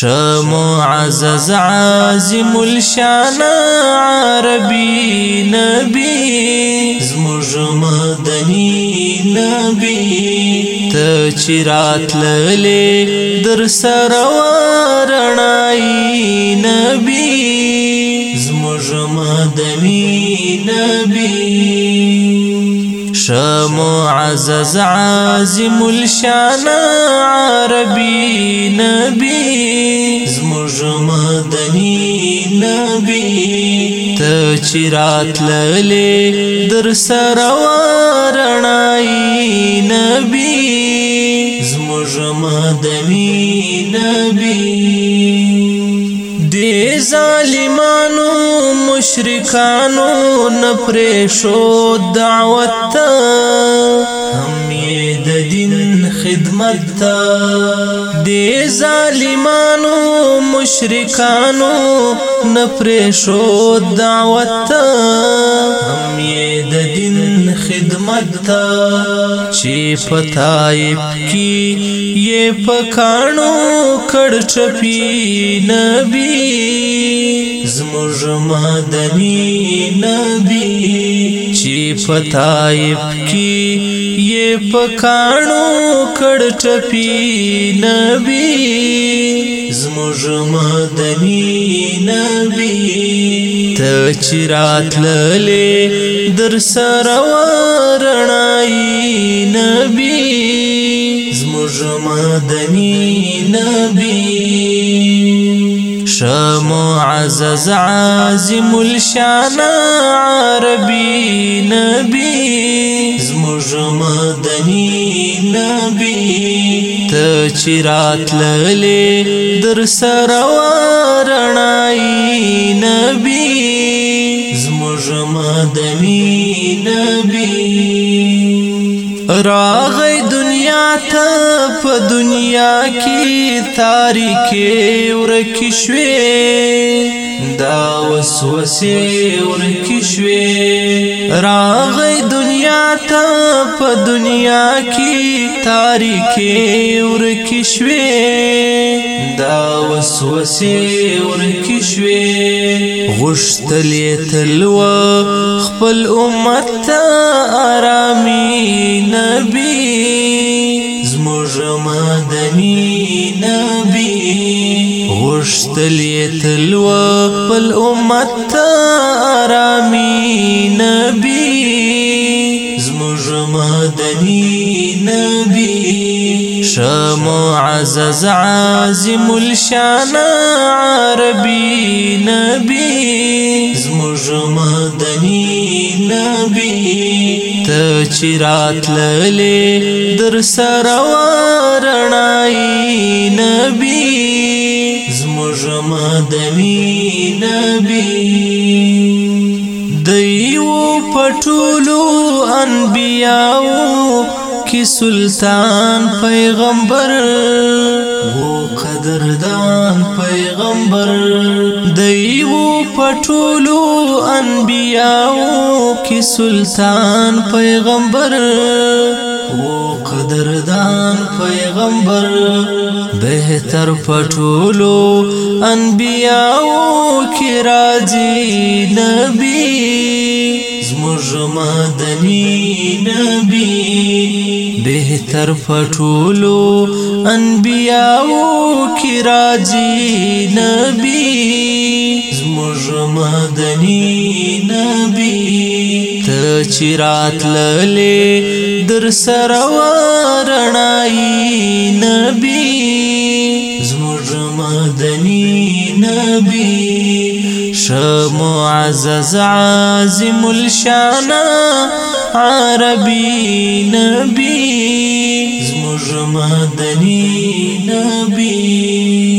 عزز عازم الشان عربي نبي زمج مدني نبي ته للي درس روارناي نبي زمج مدني نبي شمو عزز عازم الشان عربي نبي زموږ مدني نبی ته چرات للی در سره ورنای نبی زموږ مدني نبی دې ظالمانو مشرکانو نپرې شو دعوت هم دې دین خدمت تا دی ظالمانو مشرکانو نپریشو دعوت تا هم یې د دین خدمت تا چې پتايب کی یې پکانو کړ چپی نبی زموږ مدني نبی چې پتايب کې یې پکانو کړ ټپی نبی زموږ مدني نبی ته چرات للې در سره ورنای نبی زموږ مدني نبی عزز عازم الشان عربي نبي زموج مدنی نبي ته چرات درس روارناي نبي نبی زموج نبي راغي ته په دنیا کې تاریکې ورکی شوې دا وسوسه ورکی شوې راغې دنیا ته په دنیا کې تاریکې ورکی شوې دا وسوسه ورکی شوې غشتلې تلوا خپل امت ته آرامي نبی زړه نبي نبی غشتل تلوا بل امت آرامي نبی مدني نبی شمو عزز عازم الشان عربي نبي زمج مدني نبي تچرات للی در سرورنای نبی زمج مدني نبي دیو پټولو انبیاو کې سلطان پیغمبر وو قدردان پیغمبر دیو پټولو انبیاو کې سلطان پیغمبر وو قدردان پیغمبر بهتر پټولو انبیاو کې راځي نبی زموږ مدني نبی بهتر پټولو انبیاو کی راضی نبی زموږ مدني نبی ته چرات للې در سره ورنای نبی زموج مدني نبي شمو عزز عازم الشان عربي نبي زموج مدني نبي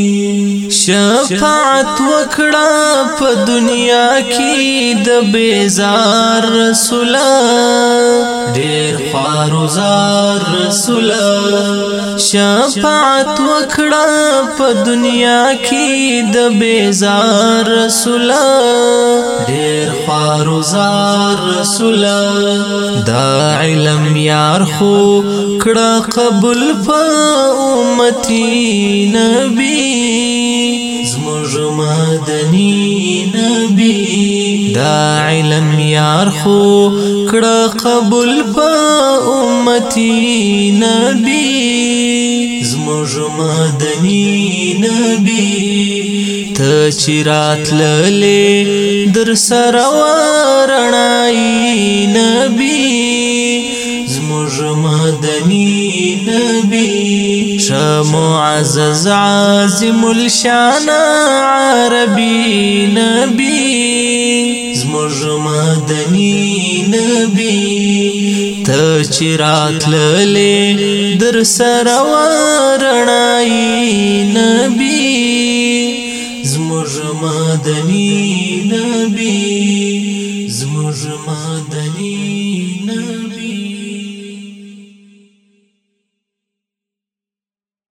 شفاعت وکړه په دنیا کې د بیزار رسول ډېر خاروزار رسول شفاعت وکړه په دنیا کې د بیزار رسول ډېر خاروزار رسول دا علم یار خو کړه قبول په امتی نبی موږ مدني نبی دا علم یار خو کړه قبول په امتی نبی زموږ مدني نبی ته چرات للې در سره ورنای نبی موږ مدني نبی شمو عزز عازم الشان عربي نبی زموږ مدني نبی ته چرات للی در سره ورنای نبی زموږ مدني نبی زموږ مدني نبی